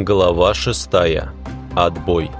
Глава 6. Отбой.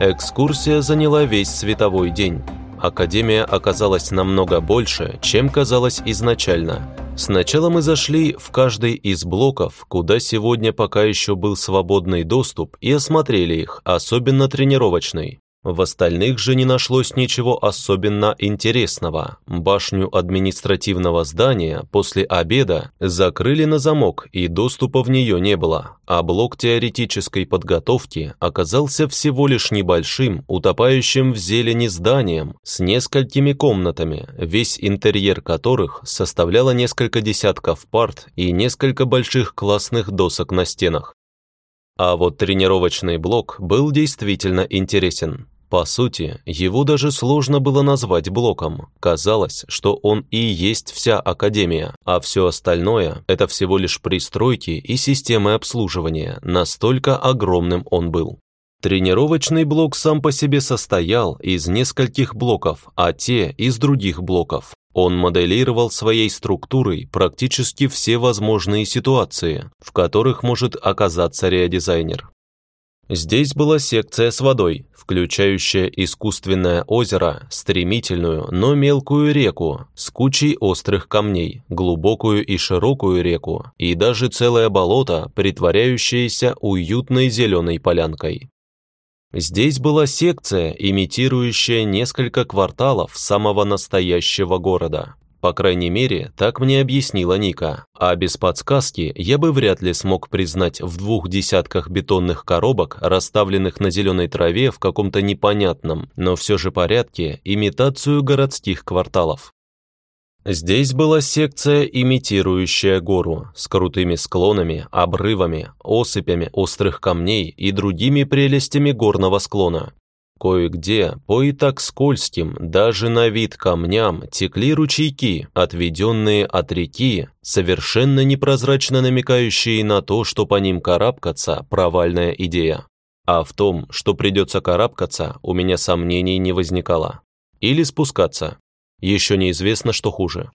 Экскурсия заняла весь световой день. Академия оказалась намного больше, чем казалось изначально. Сначала мы зашли в каждый из блоков, куда сегодня пока еще был свободный доступ, и осмотрели их, особенно тренировочный. В остальных же не нашлось ничего особенно интересного. Башню административного здания после обеда закрыли на замок, и доступа в нее не было, а блок теоретической подготовки оказался всего лишь небольшим, утопающим в зелени зданием с несколькими комнатами, весь интерьер которых составляло несколько десятков парт и несколько больших классных досок на стенах. А вот тренировочный блок был действительно интересен. По сути, его даже сложно было назвать блоком. Казалось, что он и есть вся Академия, а все остальное – это всего лишь пристройки и системы обслуживания, настолько огромным он был. Тренировочный блок сам по себе состоял из нескольких блоков, а те – из других блоков. Он моделировал своей структурой практически все возможные ситуации, в которых может оказаться реодизайнер. Здесь была секция с водой, включающая искусственное озеро, стремительную, но мелкую реку с кучей острых камней, глубокую и широкую реку и даже целое болото, притворяющееся уютной зеленой полянкой. Здесь была секция, имитирующая несколько кварталов самого настоящего города. По крайней мере, так мне объяснила Ника. А без подсказки я бы вряд ли смог признать в двух десятках бетонных коробок, расставленных на зеленой траве в каком-то непонятном, но все же порядке, имитацию городских кварталов. Здесь была секция, имитирующая гору, с крутыми склонами, обрывами, осыпями острых камней и другими прелестями горного склона. Кое-где по и так скользким, даже на вид камням, текли ручейки, отведенные от реки, совершенно непрозрачно намекающие на то, что по ним карабкаться – провальная идея. А в том, что придется карабкаться, у меня сомнений не возникало. Или спускаться. Еще неизвестно, что хуже.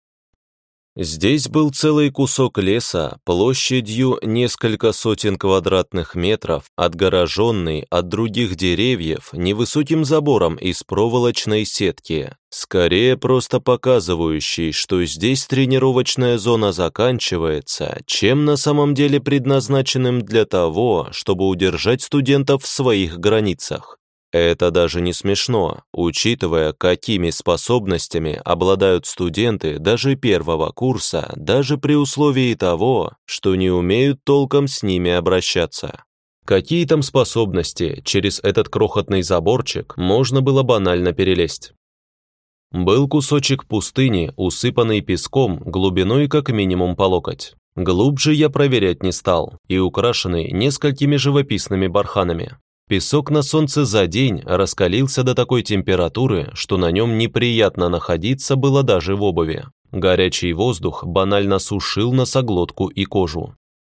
Здесь был целый кусок леса, площадью несколько сотен квадратных метров, отгороженный от других деревьев невысоким забором из проволочной сетки, скорее просто показывающий, что здесь тренировочная зона заканчивается, чем на самом деле предназначенным для того, чтобы удержать студентов в своих границах. Это даже не смешно, учитывая, какими способностями обладают студенты даже первого курса, даже при условии того, что не умеют толком с ними обращаться. Какие там способности через этот крохотный заборчик можно было банально перелезть? Был кусочек пустыни, усыпанный песком, глубиной как минимум по локоть. Глубже я проверять не стал и украшенный несколькими живописными барханами. Песок на солнце за день раскалился до такой температуры, что на нем неприятно находиться было даже в обуви. Горячий воздух банально сушил носоглотку и кожу.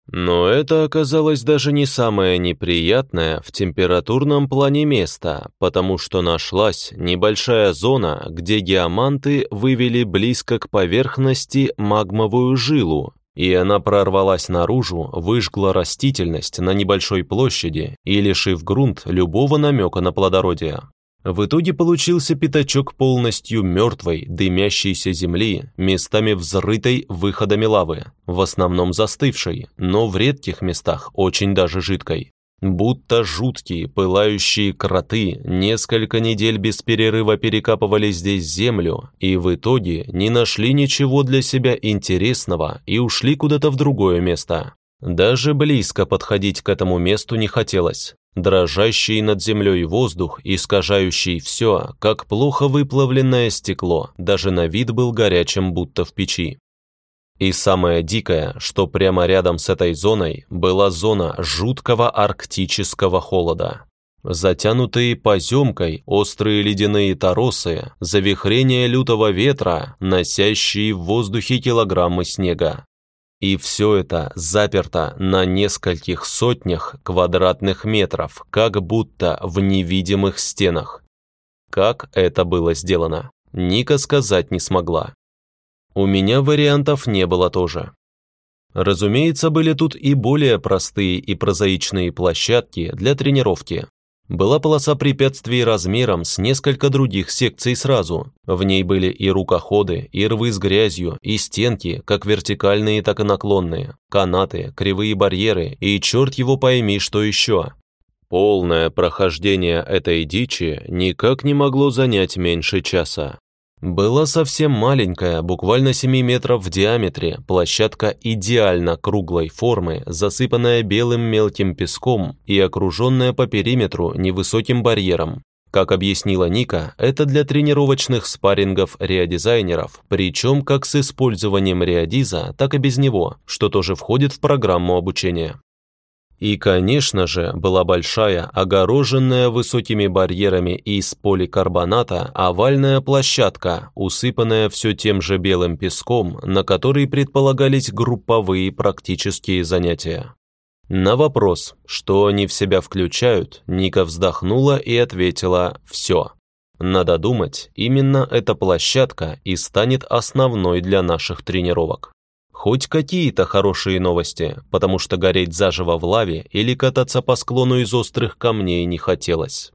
Но это оказалось даже не самое неприятное в температурном плане место, потому что нашлась небольшая зона, где геоманты вывели близко к поверхности магмовую жилу, и она прорвалась наружу, выжгла растительность на небольшой площади и лишив грунт любого намека на плодородие. В итоге получился пятачок полностью мертвой, дымящейся земли, местами взрытой выходами лавы, в основном застывшей, но в редких местах очень даже жидкой. Будто жуткие, пылающие кроты несколько недель без перерыва перекапывали здесь землю и в итоге не нашли ничего для себя интересного и ушли куда-то в другое место. Даже близко подходить к этому месту не хотелось. Дрожащий над землей воздух, искажающий все, как плохо выплавленное стекло, даже на вид был горячим, будто в печи. И самое дикое, что прямо рядом с этой зоной была зона жуткого арктического холода. Затянутые поземкой острые ледяные торосы, завихрение лютого ветра, носящие в воздухе килограммы снега. И все это заперто на нескольких сотнях квадратных метров, как будто в невидимых стенах. Как это было сделано, Ника сказать не смогла. У меня вариантов не было тоже. Разумеется, были тут и более простые и прозаичные площадки для тренировки. Была полоса препятствий размером с несколько других секций сразу. В ней были и рукоходы, и рвы с грязью, и стенки, как вертикальные, так и наклонные, канаты, кривые барьеры и черт его пойми, что еще. Полное прохождение этой дичи никак не могло занять меньше часа. Была совсем маленькая, буквально 7 метров в диаметре, площадка идеально круглой формы, засыпанная белым мелким песком и окруженная по периметру невысоким барьером. Как объяснила Ника, это для тренировочных спаррингов реодизайнеров, причем как с использованием реодиза, так и без него, что тоже входит в программу обучения. И, конечно же, была большая, огороженная высокими барьерами из поликарбоната овальная площадка, усыпанная все тем же белым песком, на которой предполагались групповые практические занятия. На вопрос, что они в себя включают, Ника вздохнула и ответила «все». Надо думать, именно эта площадка и станет основной для наших тренировок. Хоть какие-то хорошие новости, потому что гореть заживо в лаве или кататься по склону из острых камней не хотелось.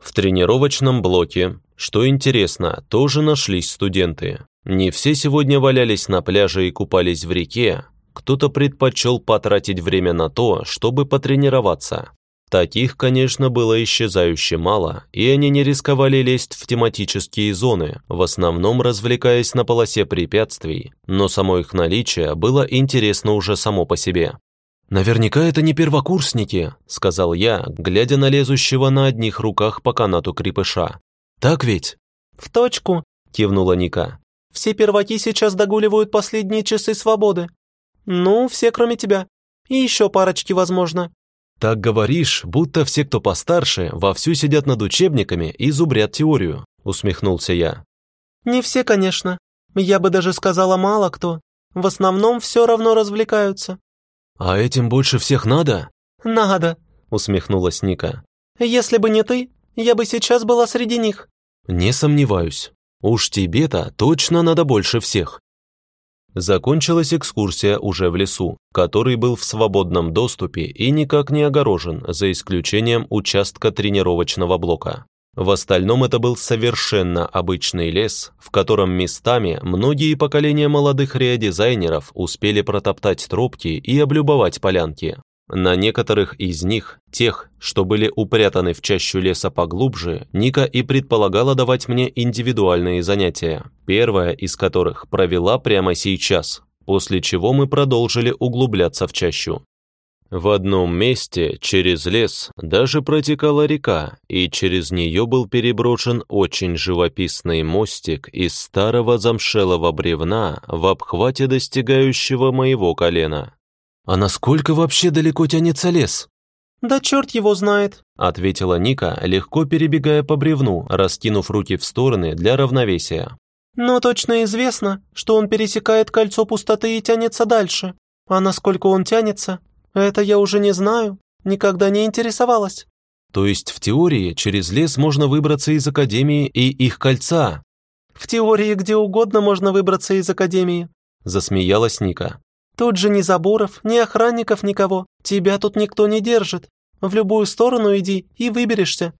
В тренировочном блоке, что интересно, тоже нашлись студенты. Не все сегодня валялись на пляже и купались в реке, кто-то предпочел потратить время на то, чтобы потренироваться. Таких, конечно, было исчезающе мало, и они не рисковали лезть в тематические зоны, в основном развлекаясь на полосе препятствий, но само их наличие было интересно уже само по себе. «Наверняка это не первокурсники», — сказал я, глядя на лезущего на одних руках по канату крепыша. «Так ведь?» «В точку», — кивнула Ника. «Все перваки сейчас догуливают последние часы свободы. Ну, все кроме тебя. И еще парочки, возможно. «Так говоришь, будто все, кто постарше, вовсю сидят над учебниками и зубрят теорию», усмехнулся я. «Не все, конечно. Я бы даже сказала мало кто. В основном все равно развлекаются». «А этим больше всех надо?» «Надо», усмехнулась Ника. «Если бы не ты, я бы сейчас была среди них». «Не сомневаюсь. Уж тебе-то точно надо больше всех. Закончилась экскурсия уже в лесу, который был в свободном доступе и никак не огорожен, за исключением участка тренировочного блока. В остальном это был совершенно обычный лес, в котором местами многие поколения молодых реодизайнеров успели протоптать тропки и облюбовать полянки. На некоторых из них, тех, что были упрятаны в чащу леса поглубже, Ника и предполагала давать мне индивидуальные занятия, первое из которых провела прямо сейчас, после чего мы продолжили углубляться в чащу. В одном месте, через лес, даже протекала река, и через нее был переброшен очень живописный мостик из старого замшелого бревна в обхвате достигающего моего колена. «А насколько вообще далеко тянется лес?» «Да черт его знает», — ответила Ника, легко перебегая по бревну, раскинув руки в стороны для равновесия. «Но точно известно, что он пересекает кольцо пустоты и тянется дальше. А насколько он тянется, это я уже не знаю, никогда не интересовалась». «То есть в теории через лес можно выбраться из Академии и их кольца?» «В теории где угодно можно выбраться из Академии», — засмеялась Ника. Тут же ни заборов, ни охранников никого. Тебя тут никто не держит. В любую сторону иди и выберешься».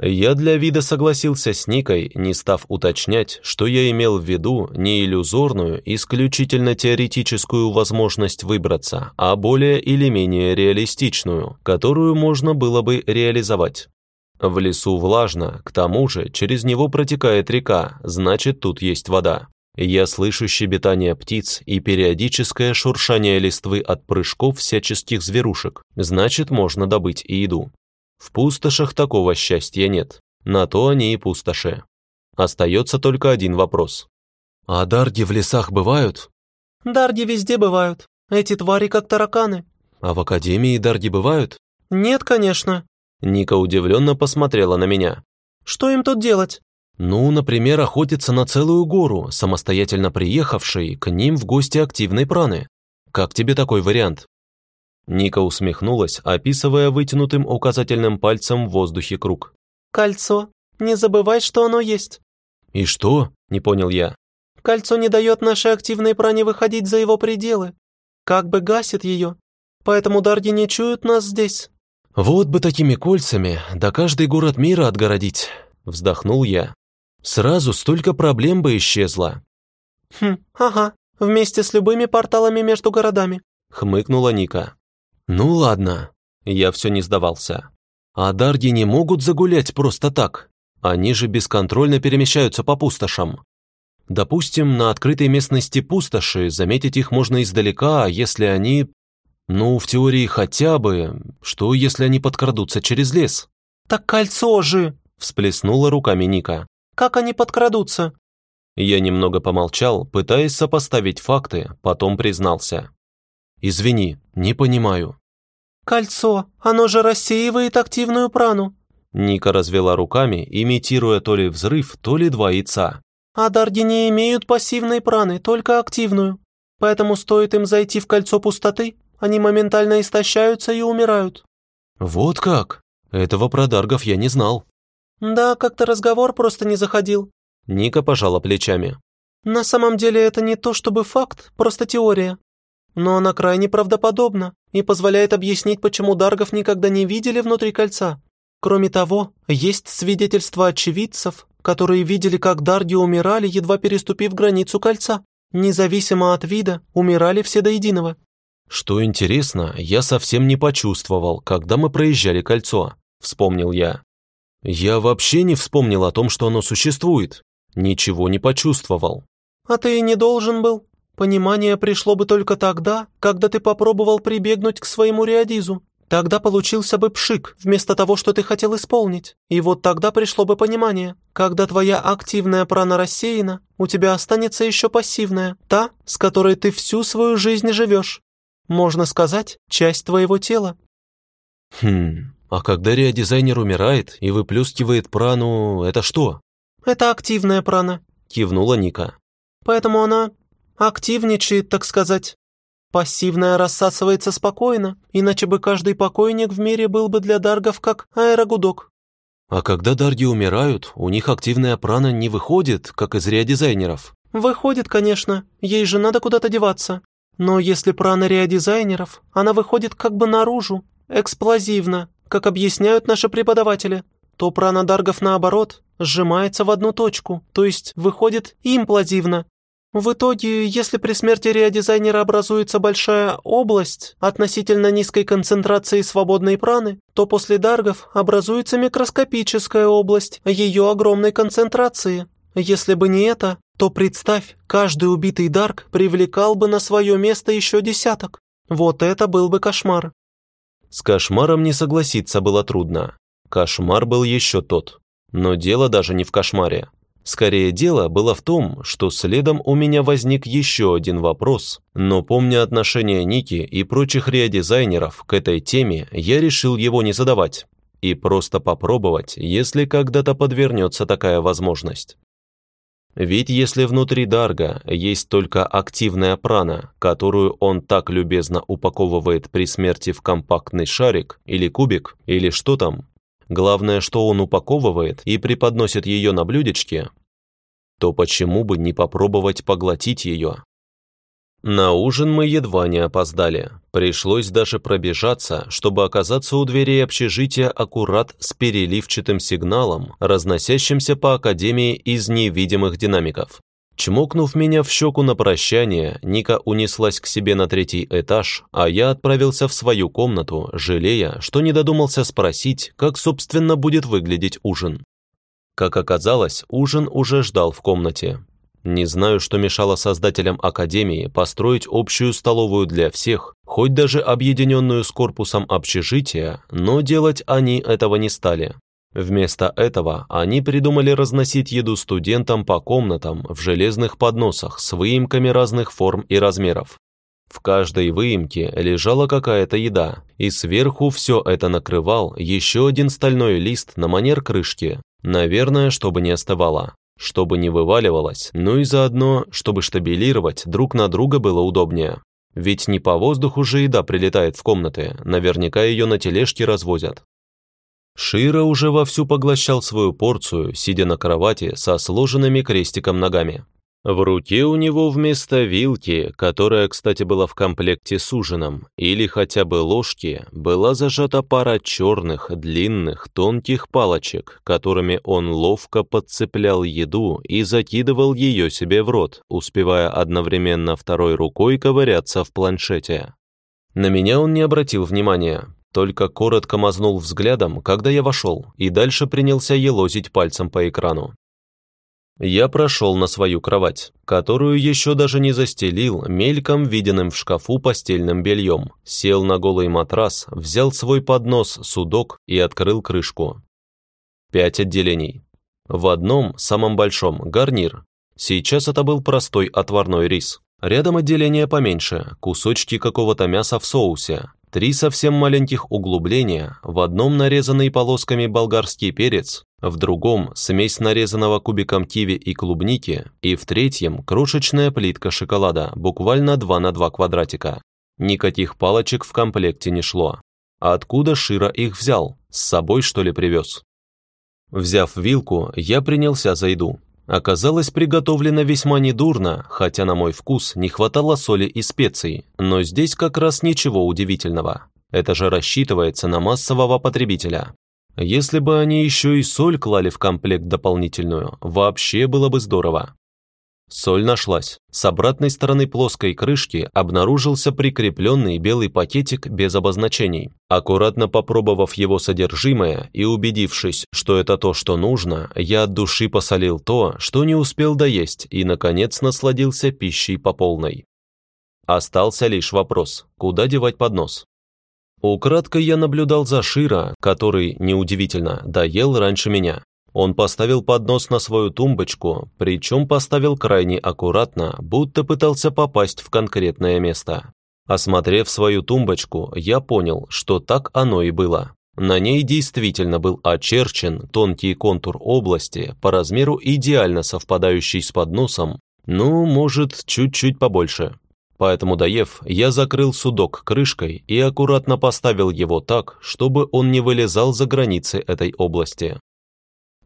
Я для вида согласился с Никой, не став уточнять, что я имел в виду не иллюзорную, исключительно теоретическую возможность выбраться, а более или менее реалистичную, которую можно было бы реализовать. В лесу влажно, к тому же через него протекает река, значит тут есть вода. Я слышу щебетание птиц и периодическое шуршание листвы от прыжков всяческих зверушек, значит, можно добыть и еду. В пустошах такого счастья нет, на то они и пустоши. Остается только один вопрос. А дарги в лесах бывают? Дарги везде бывают. Эти твари как тараканы. А в академии дарги бывают? Нет, конечно. Ника удивленно посмотрела на меня. Что им тут делать? Ну, например, охотиться на целую гору, самостоятельно приехавшей к ним в гости активной праны. Как тебе такой вариант? Ника усмехнулась, описывая вытянутым указательным пальцем в воздухе круг. «Кольцо. Не забывай, что оно есть». «И что?» – не понял я. «Кольцо не дает нашей активной пране выходить за его пределы. как бы гасит ее. Поэтому дарги не чуют нас здесь». «Вот бы такими кольцами, да каждый город мира отгородить», — вздохнул я. «Сразу столько проблем бы исчезло». «Хм, ага, вместе с любыми порталами между городами», — хмыкнула Ника. «Ну ладно», — я все не сдавался. «А дарги не могут загулять просто так. Они же бесконтрольно перемещаются по пустошам. Допустим, на открытой местности пустоши заметить их можно издалека, а если они... Ну, в теории хотя бы... Что, если они подкрадутся через лес? «Так кольцо же!» – всплеснула руками Ника. «Как они подкрадутся?» Я немного помолчал, пытаясь сопоставить факты, потом признался. «Извини, не понимаю». «Кольцо, оно же рассеивает активную прану». Ника развела руками, имитируя то ли взрыв, то ли два яйца. А дарги не имеют пассивной праны, только активную. Поэтому стоит им зайти в кольцо пустоты, они моментально истощаются и умирают». «Вот как? Этого про даргов я не знал». «Да, как-то разговор просто не заходил». Ника пожала плечами. «На самом деле это не то чтобы факт, просто теория. Но она крайне правдоподобна и позволяет объяснить, почему даргов никогда не видели внутри кольца. Кроме того, есть свидетельства очевидцев, которые видели, как дарги умирали, едва переступив границу кольца. Независимо от вида, умирали все до единого. Что интересно, я совсем не почувствовал, когда мы проезжали кольцо, вспомнил я. Я вообще не вспомнил о том, что оно существует. Ничего не почувствовал. А ты и не должен был. Понимание пришло бы только тогда, когда ты попробовал прибегнуть к своему реодизу. Тогда получился бы пшик, вместо того, что ты хотел исполнить. И вот тогда пришло бы понимание. Когда твоя активная прана рассеяна, у тебя останется еще пассивная, та, с которой ты всю свою жизнь живешь. Можно сказать, часть твоего тела. Хм, а когда реодизайнер умирает и выплескивает прану, это что? Это активная прана, кивнула Ника. Поэтому она активничает, так сказать. Пассивная рассасывается спокойно, иначе бы каждый покойник в мире был бы для даргов как аэрогудок. А когда дарги умирают, у них активная прана не выходит, как из реодизайнеров? Выходит, конечно, ей же надо куда-то деваться. Но если прана реодизайнеров, она выходит как бы наружу, эксплозивно, как объясняют наши преподаватели, то прана даргов наоборот, сжимается в одну точку, то есть выходит имплозивно, в итоге, если при смерти реодизайнера образуется большая область относительно низкой концентрации свободной праны, то после даргов образуется микроскопическая область ее огромной концентрации. Если бы не это, то представь, каждый убитый дарг привлекал бы на свое место еще десяток. Вот это был бы кошмар. С кошмаром не согласиться было трудно. Кошмар был еще тот. Но дело даже не в кошмаре. Скорее дело было в том, что следом у меня возник еще один вопрос, но помня отношение Ники и прочих реодизайнеров к этой теме, я решил его не задавать и просто попробовать, если когда-то подвернется такая возможность. Ведь если внутри Дарга есть только активная прана, которую он так любезно упаковывает при смерти в компактный шарик или кубик, или что там, Главное, что он упаковывает и преподносит ее на блюдечке, то почему бы не попробовать поглотить ее? На ужин мы едва не опоздали. Пришлось даже пробежаться, чтобы оказаться у дверей общежития аккурат с переливчатым сигналом, разносящимся по академии из невидимых динамиков. Чмокнув меня в щеку на прощание, Ника унеслась к себе на третий этаж, а я отправился в свою комнату, жалея, что не додумался спросить, как, собственно, будет выглядеть ужин. Как оказалось, ужин уже ждал в комнате. Не знаю, что мешало создателям Академии построить общую столовую для всех, хоть даже объединенную с корпусом общежития, но делать они этого не стали. Вместо этого они придумали разносить еду студентам по комнатам в железных подносах с выемками разных форм и размеров. В каждой выемке лежала какая-то еда, и сверху все это накрывал еще один стальной лист на манер крышки, наверное, чтобы не остывало, чтобы не вываливалось, ну и заодно, чтобы штабилировать друг на друга было удобнее. Ведь не по воздуху же еда прилетает в комнаты, наверняка ее на тележке развозят. Шира уже вовсю поглощал свою порцию, сидя на кровати со сложенными крестиком ногами. В руке у него вместо вилки, которая, кстати, была в комплекте с ужином, или хотя бы ложки, была зажата пара черных, длинных, тонких палочек, которыми он ловко подцеплял еду и закидывал ее себе в рот, успевая одновременно второй рукой ковыряться в планшете. На меня он не обратил внимания, только коротко мазнул взглядом, когда я вошел, и дальше принялся елозить пальцем по экрану. Я прошел на свою кровать, которую еще даже не застелил мельком виденным в шкафу постельным бельем, сел на голый матрас, взял свой поднос судок и открыл крышку. Пять отделений. В одном, самом большом, гарнир. Сейчас это был простой отварной рис. Рядом отделение поменьше, кусочки какого-то мяса в соусе, Три совсем маленьких углубления, в одном нарезанный полосками болгарский перец, в другом смесь нарезанного кубиком киви и клубники, и в третьем крошечная плитка шоколада, буквально 2 на 2 квадратика. Никаких палочек в комплекте не шло. А откуда Шира их взял? С собой, что ли, привез? Взяв вилку, я принялся за еду. Оказалось приготовлено весьма недурно, хотя на мой вкус не хватало соли и специй, но здесь как раз ничего удивительного. Это же рассчитывается на массового потребителя. Если бы они еще и соль клали в комплект дополнительную, вообще было бы здорово. Соль нашлась. С обратной стороны плоской крышки обнаружился прикрепленный белый пакетик без обозначений. Аккуратно попробовав его содержимое и убедившись, что это то, что нужно, я от души посолил то, что не успел доесть и, наконец, насладился пищей по полной. Остался лишь вопрос, куда девать поднос. Украдкой я наблюдал за Шира, который, неудивительно, доел раньше меня. Он поставил поднос на свою тумбочку, причем поставил крайне аккуратно, будто пытался попасть в конкретное место. Осмотрев свою тумбочку, я понял, что так оно и было. На ней действительно был очерчен тонкий контур области, по размеру идеально совпадающий с подносом, ну, может, чуть-чуть побольше. Поэтому, доев, я закрыл судок крышкой и аккуратно поставил его так, чтобы он не вылезал за границы этой области.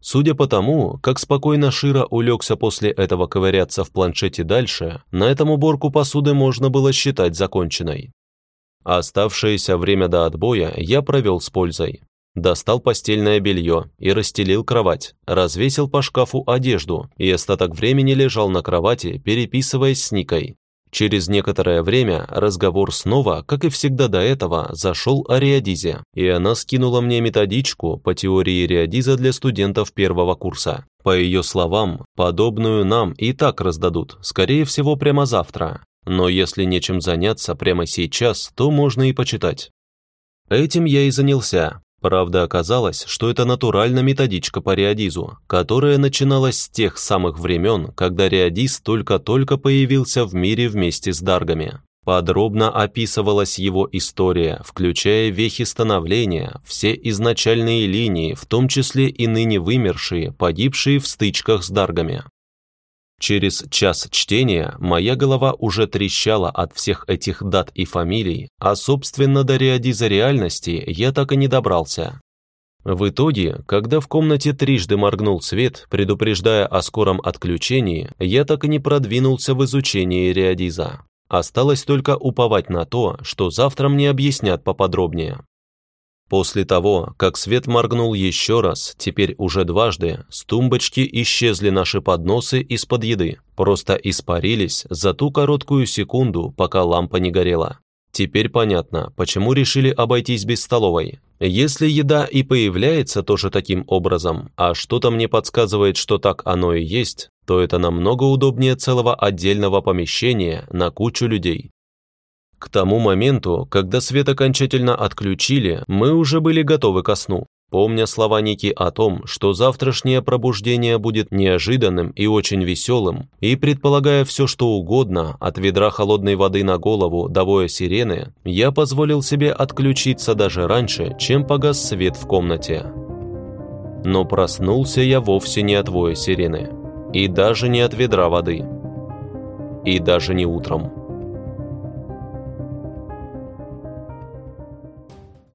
Судя по тому, как спокойно Шира улегся после этого ковыряться в планшете дальше, на этом уборку посуды можно было считать законченной. Оставшееся время до отбоя я провел с пользой. Достал постельное белье и расстелил кровать, развесил по шкафу одежду и остаток времени лежал на кровати, переписываясь с Никой. Через некоторое время разговор снова, как и всегда до этого, зашел о реодизе, и она скинула мне методичку по теории реодиза для студентов первого курса. По ее словам, подобную нам и так раздадут, скорее всего, прямо завтра. Но если нечем заняться прямо сейчас, то можно и почитать. Этим я и занялся, Правда, оказалось, что это натуральная методичка по реодизу, которая начиналась с тех самых времен, когда реодиз только-только появился в мире вместе с даргами. Подробно описывалась его история, включая вехи становления, все изначальные линии, в том числе и ныне вымершие, погибшие в стычках с даргами. Через час чтения моя голова уже трещала от всех этих дат и фамилий, а собственно до реодиза реальности я так и не добрался. В итоге, когда в комнате трижды моргнул свет, предупреждая о скором отключении, я так и не продвинулся в изучении реодиза. Осталось только уповать на то, что завтра мне объяснят поподробнее. После того, как свет моргнул еще раз, теперь уже дважды, с тумбочки исчезли наши подносы из-под еды, просто испарились за ту короткую секунду, пока лампа не горела. Теперь понятно, почему решили обойтись без столовой. Если еда и появляется тоже таким образом, а что-то мне подсказывает, что так оно и есть, то это намного удобнее целого отдельного помещения на кучу людей. К тому моменту, когда свет окончательно отключили, мы уже были готовы ко сну. Помня слова Ники о том, что завтрашнее пробуждение будет неожиданным и очень веселым, и предполагая все, что угодно, от ведра холодной воды на голову до воя сирены, я позволил себе отключиться даже раньше, чем погас свет в комнате. Но проснулся я вовсе не от воя сирены, и даже не от ведра воды, и даже не утром.